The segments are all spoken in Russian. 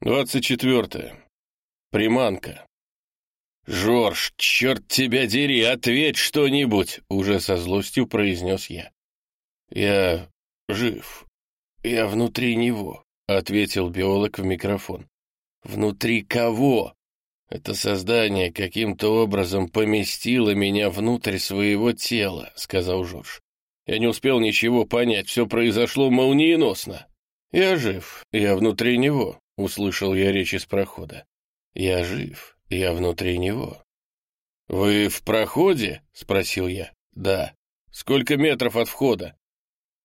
Двадцать четвертое. Приманка. «Жорж, черт тебя дери, ответь что-нибудь!» — уже со злостью произнес я. «Я жив. Я внутри него», — ответил биолог в микрофон. «Внутри кого?» «Это создание каким-то образом поместило меня внутрь своего тела», — сказал Жорж. «Я не успел ничего понять, все произошло молниеносно». «Я жив, я внутри него», — услышал я речь из прохода. «Я жив, я внутри него». «Вы в проходе?» — спросил я. «Да». «Сколько метров от входа?»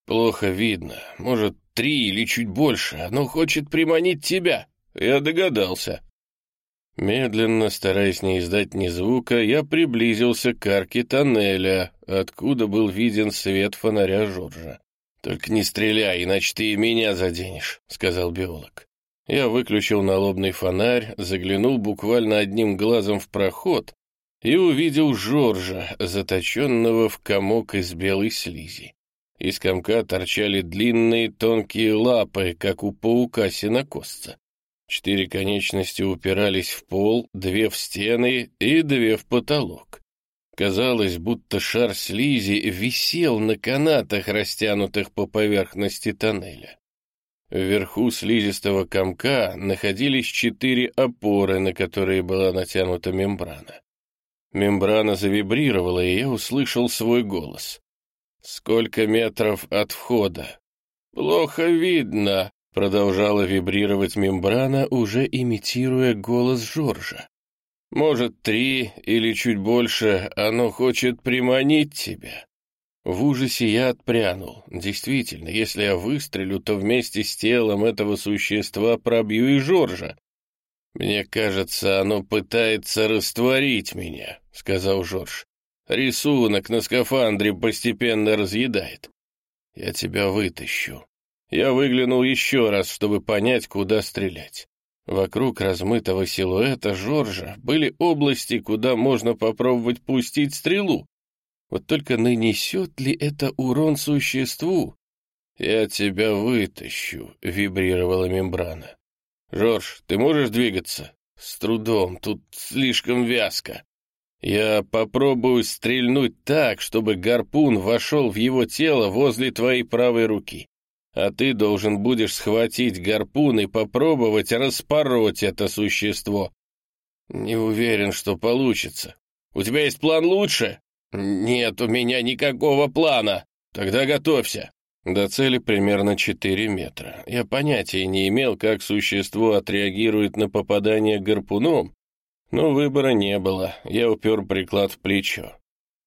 «Плохо видно. Может, три или чуть больше. Оно хочет приманить тебя». «Я догадался». Медленно, стараясь не издать ни звука, я приблизился к арке тоннеля, откуда был виден свет фонаря Жоржа. «Только не стреляй, иначе ты и меня заденешь», — сказал биолог. Я выключил налобный фонарь, заглянул буквально одним глазом в проход и увидел Жоржа, заточенного в комок из белой слизи. Из комка торчали длинные тонкие лапы, как у паука-сенокосца. Четыре конечности упирались в пол, две в стены и две в потолок. Казалось, будто шар слизи висел на канатах, растянутых по поверхности тоннеля. Вверху слизистого комка находились четыре опоры, на которые была натянута мембрана. Мембрана завибрировала, и я услышал свой голос. «Сколько метров от входа?» «Плохо видно», — продолжала вибрировать мембрана, уже имитируя голос Жоржа. «Может, три или чуть больше, оно хочет приманить тебя. В ужасе я отпрянул. Действительно, если я выстрелю, то вместе с телом этого существа пробью и Жоржа. «Мне кажется, оно пытается растворить меня», — сказал Жорж. «Рисунок на скафандре постепенно разъедает. Я тебя вытащу». Я выглянул еще раз, чтобы понять, куда стрелять. Вокруг размытого силуэта Жоржа были области, куда можно попробовать пустить стрелу. Вот только нанесет ли это урон существу? «Я тебя вытащу», — вибрировала мембрана. «Жорж, ты можешь двигаться?» «С трудом, тут слишком вязко. Я попробую стрельнуть так, чтобы гарпун вошел в его тело возле твоей правой руки. А ты должен будешь схватить гарпун и попробовать распороть это существо. Не уверен, что получится. У тебя есть план лучше?» «Нет у меня никакого плана. Тогда готовься». До цели примерно 4 метра. Я понятия не имел, как существо отреагирует на попадание гарпуном, но выбора не было. Я упер приклад в плечо.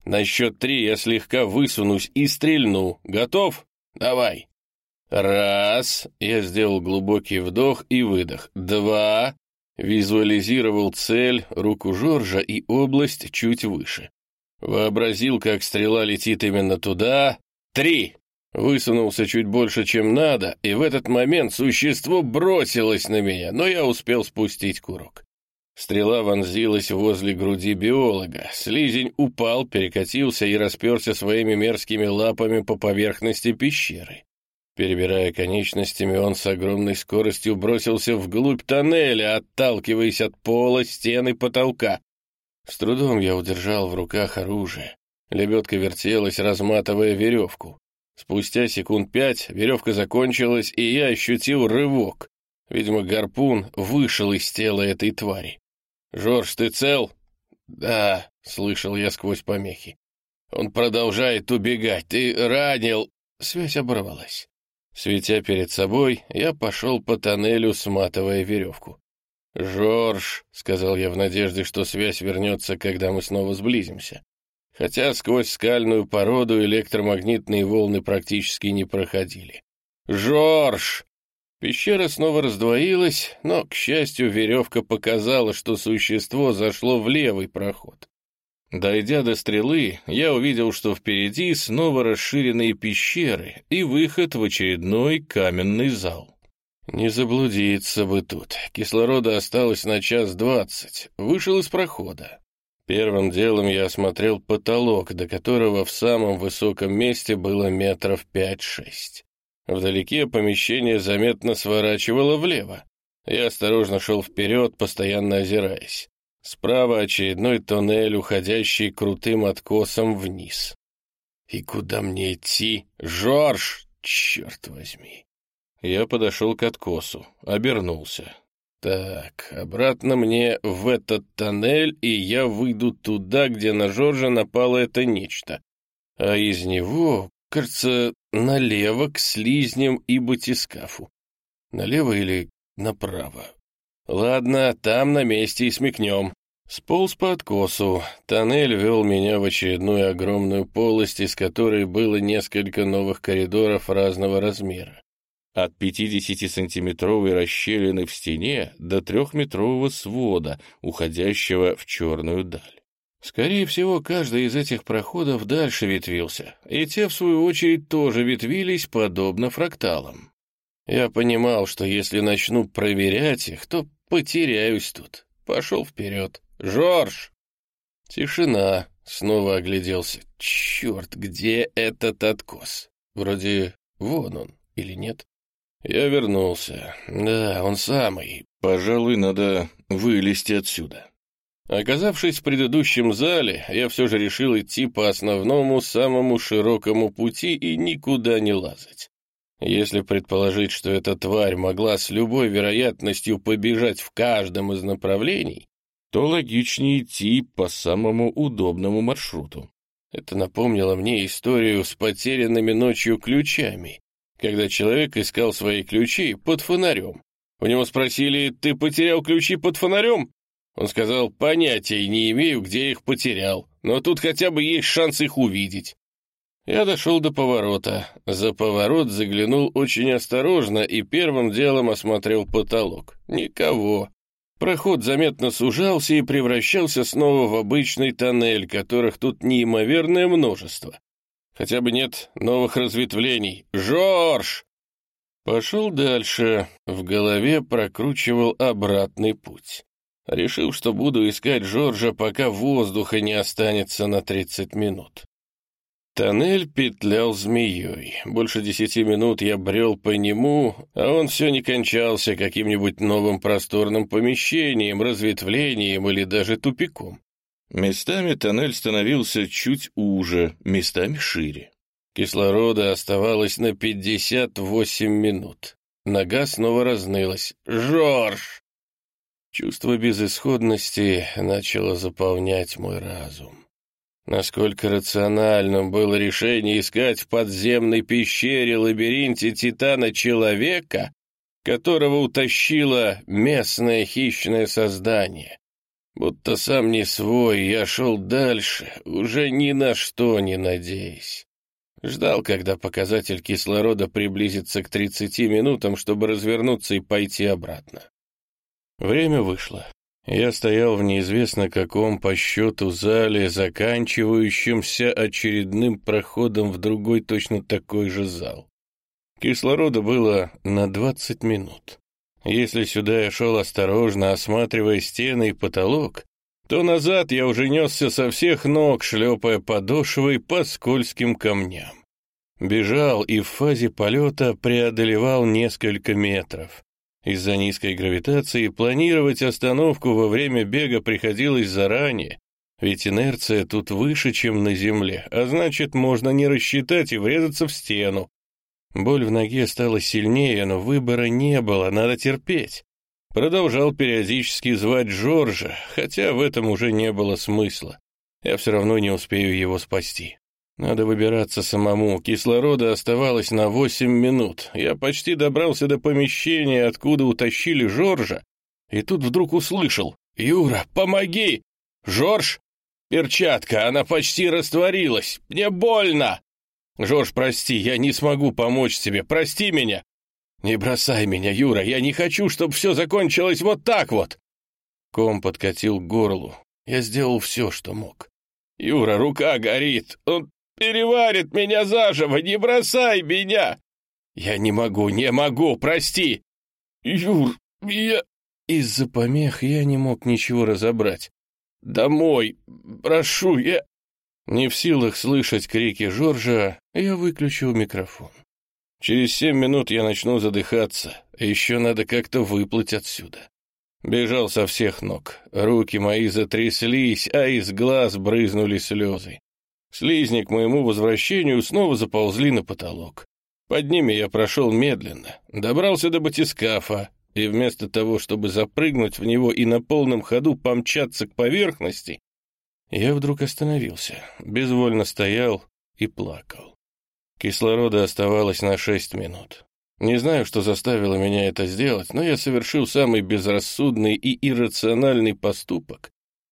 На счет три я слегка высунусь и стрельну. Готов? Давай. Раз. Я сделал глубокий вдох и выдох. Два. Визуализировал цель, руку Жоржа и область чуть выше. Вообразил, как стрела летит именно туда. Три! Высунулся чуть больше, чем надо, и в этот момент существо бросилось на меня, но я успел спустить курок. Стрела вонзилась возле груди биолога. Слизень упал, перекатился и расперся своими мерзкими лапами по поверхности пещеры. Перебирая конечностями, он с огромной скоростью бросился вглубь тоннеля, отталкиваясь от пола, стены, потолка. С трудом я удержал в руках оружие. Лебедка вертелась, разматывая веревку. Спустя секунд пять веревка закончилась, и я ощутил рывок. Видимо, гарпун вышел из тела этой твари. «Жорж, ты цел?» «Да», — слышал я сквозь помехи. «Он продолжает убегать. Ты ранил...» Связь оборвалась. Светя перед собой, я пошел по тоннелю, сматывая веревку. «Жорж», — сказал я в надежде, что связь вернется, когда мы снова сблизимся. Хотя сквозь скальную породу электромагнитные волны практически не проходили. «Жорж!» Пещера снова раздвоилась, но, к счастью, веревка показала, что существо зашло в левый проход. Дойдя до стрелы, я увидел, что впереди снова расширенные пещеры и выход в очередной каменный зал. Не заблудиться бы тут. Кислорода осталось на час двадцать. Вышел из прохода. Первым делом я осмотрел потолок, до которого в самом высоком месте было метров пять-шесть. Вдалеке помещение заметно сворачивало влево. Я осторожно шел вперед, постоянно озираясь. Справа очередной тоннель, уходящий крутым откосом вниз. И куда мне идти? Жорж! Черт возьми! Я подошел к откосу, обернулся. Так, обратно мне в этот тоннель, и я выйду туда, где на Жоржа напало это нечто. А из него, кажется, налево к слизням и батискафу. Налево или направо? Ладно, там на месте и смекнем. Сполз по откосу. Тоннель вел меня в очередную огромную полость, из которой было несколько новых коридоров разного размера. От 50-сантиметровой расщелины в стене до трехметрового свода, уходящего в черную даль. Скорее всего, каждый из этих проходов дальше ветвился, и те, в свою очередь, тоже ветвились, подобно фракталам. Я понимал, что если начну проверять их, то потеряюсь тут. Пошел вперед. «Жорж!» Тишина. Снова огляделся. «Черт, где этот откос? Вроде вон он, или нет?» Я вернулся. Да, он самый. Пожалуй, надо вылезти отсюда. Оказавшись в предыдущем зале, я все же решил идти по основному, самому широкому пути и никуда не лазать. Если предположить, что эта тварь могла с любой вероятностью побежать в каждом из направлений, то логичнее идти по самому удобному маршруту. Это напомнило мне историю с потерянными ночью ключами, когда человек искал свои ключи под фонарем. У него спросили, «Ты потерял ключи под фонарем?» Он сказал, «Понятия не имею, где их потерял, но тут хотя бы есть шанс их увидеть». Я дошел до поворота. За поворот заглянул очень осторожно и первым делом осмотрел потолок. Никого. Проход заметно сужался и превращался снова в обычный тоннель, которых тут неимоверное множество. Хотя бы нет новых разветвлений. «Жорж!» Пошел дальше. В голове прокручивал обратный путь. Решил, что буду искать Жоржа, пока воздуха не останется на 30 минут. Тоннель петлял змеей. Больше десяти минут я брел по нему, а он все не кончался каким-нибудь новым просторным помещением, разветвлением или даже тупиком. Местами тоннель становился чуть уже, местами шире. Кислорода оставалось на пятьдесят восемь минут. Нога снова разнылась. «Жорж!» Чувство безысходности начало заполнять мой разум. Насколько рациональным было решение искать в подземной пещере лабиринте Титана человека, которого утащило местное хищное создание. Будто сам не свой, я шел дальше, уже ни на что не надеясь. Ждал, когда показатель кислорода приблизится к 30 минутам, чтобы развернуться и пойти обратно. Время вышло. Я стоял в неизвестно каком по счету зале, заканчивающемся очередным проходом в другой точно такой же зал. Кислорода было на двадцать минут. Если сюда я шел осторожно, осматривая стены и потолок, то назад я уже несся со всех ног, шлепая подошвой по скользким камням. Бежал и в фазе полета преодолевал несколько метров. Из-за низкой гравитации планировать остановку во время бега приходилось заранее, ведь инерция тут выше, чем на Земле, а значит, можно не рассчитать и врезаться в стену. Боль в ноге стала сильнее, но выбора не было, надо терпеть. Продолжал периодически звать Джорджа, хотя в этом уже не было смысла. Я все равно не успею его спасти. Надо выбираться самому. Кислорода оставалось на восемь минут. Я почти добрался до помещения, откуда утащили Жоржа, и тут вдруг услышал. «Юра, помоги! Жорж! Перчатка, она почти растворилась! Мне больно!» «Жорж, прости, я не смогу помочь тебе, прости меня!» «Не бросай меня, Юра, я не хочу, чтобы все закончилось вот так вот!» Ком подкатил к горлу. Я сделал все, что мог. «Юра, рука горит, он переварит меня заживо, не бросай меня!» «Я не могу, не могу, прости!» «Юр, я...» Из-за помех я не мог ничего разобрать. «Домой, прошу, я...» Не в силах слышать крики Жоржа, я выключил микрофон. Через семь минут я начну задыхаться, еще надо как-то выплыть отсюда. Бежал со всех ног, руки мои затряслись, а из глаз брызнули слезы. Слизни к моему возвращению снова заползли на потолок. Под ними я прошел медленно, добрался до батискафа, и вместо того, чтобы запрыгнуть в него и на полном ходу помчаться к поверхности, я вдруг остановился, безвольно стоял и плакал. Кислорода оставалось на шесть минут. Не знаю, что заставило меня это сделать, но я совершил самый безрассудный и иррациональный поступок,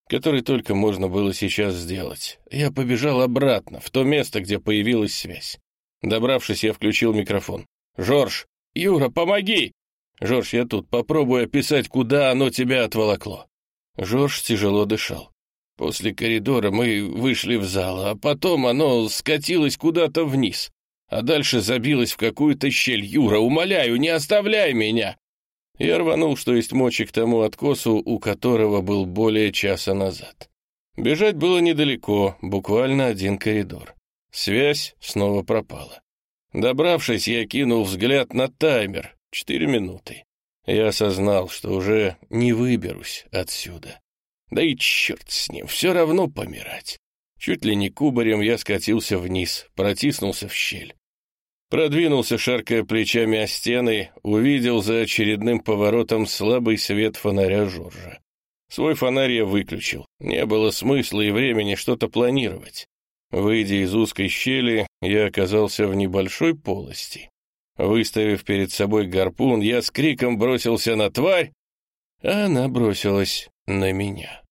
который только можно было сейчас сделать. Я побежал обратно, в то место, где появилась связь. Добравшись, я включил микрофон. «Жорж! Юра, помоги!» «Жорж, я тут. Попробуй описать, куда оно тебя отволокло». Жорж тяжело дышал. После коридора мы вышли в зал, а потом оно скатилось куда-то вниз, а дальше забилось в какую-то щель. «Юра, умоляю, не оставляй меня!» Я рванул, что есть мочи к тому откосу, у которого был более часа назад. Бежать было недалеко, буквально один коридор. Связь снова пропала. Добравшись, я кинул взгляд на таймер. Четыре минуты. Я осознал, что уже не выберусь отсюда. Да и черт с ним, все равно помирать. Чуть ли не кубарем я скатился вниз, протиснулся в щель. Продвинулся, шаркая плечами о стены, увидел за очередным поворотом слабый свет фонаря Жоржа. Свой фонарь я выключил. Не было смысла и времени что-то планировать. Выйдя из узкой щели, я оказался в небольшой полости. Выставив перед собой гарпун, я с криком бросился на тварь, а она бросилась на меня.